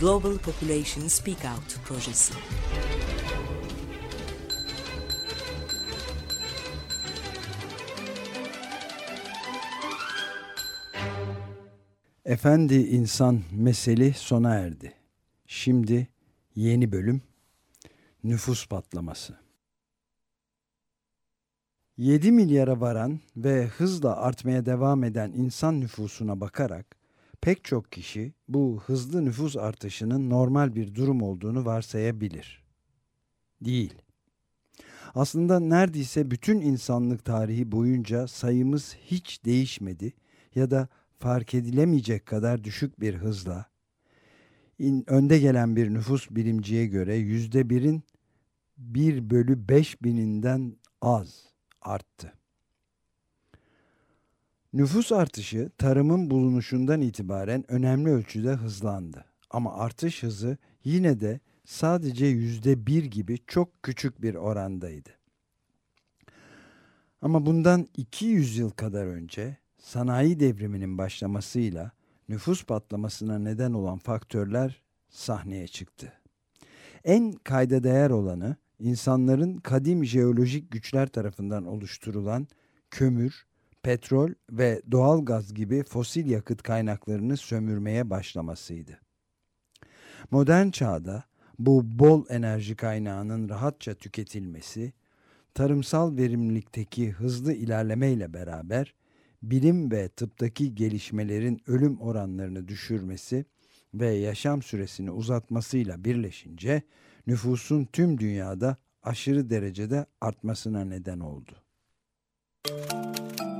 Global Population Speak Out projesi. Efendi insan meseli sona erdi. Şimdi yeni bölüm nüfus patlaması. 7 milyara varan ve hızla artmaya devam eden insan nüfusuna bakarak pek çok kişi bu hızlı nüfus artışının normal bir durum olduğunu varsayabilir. Değil. Aslında neredeyse bütün insanlık tarihi boyunca sayımız hiç değişmedi ya da fark edilemeyecek kadar düşük bir hızla in, önde gelen bir nüfus bilimciye göre yüzde birin bir bölü beş bininden az arttı. Nüfus artışı tarımın bulunuşundan itibaren önemli ölçüde hızlandı. Ama artış hızı yine de sadece yüzde bir gibi çok küçük bir orandaydı. Ama bundan 200 yıl kadar önce sanayi devriminin başlamasıyla nüfus patlamasına neden olan faktörler sahneye çıktı. En kayda değer olanı insanların kadim jeolojik güçler tarafından oluşturulan kömür, petrol ve doğal gaz gibi fosil yakıt kaynaklarını sömürmeye başlamasıydı. Modern çağda bu bol enerji kaynağının rahatça tüketilmesi, tarımsal verimlilikteki hızlı ilerlemeyle beraber bilim ve tıptaki gelişmelerin ölüm oranlarını düşürmesi ve yaşam süresini uzatmasıyla birleşince nüfusun tüm dünyada aşırı derecede artmasına neden oldu.